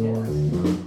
Yes.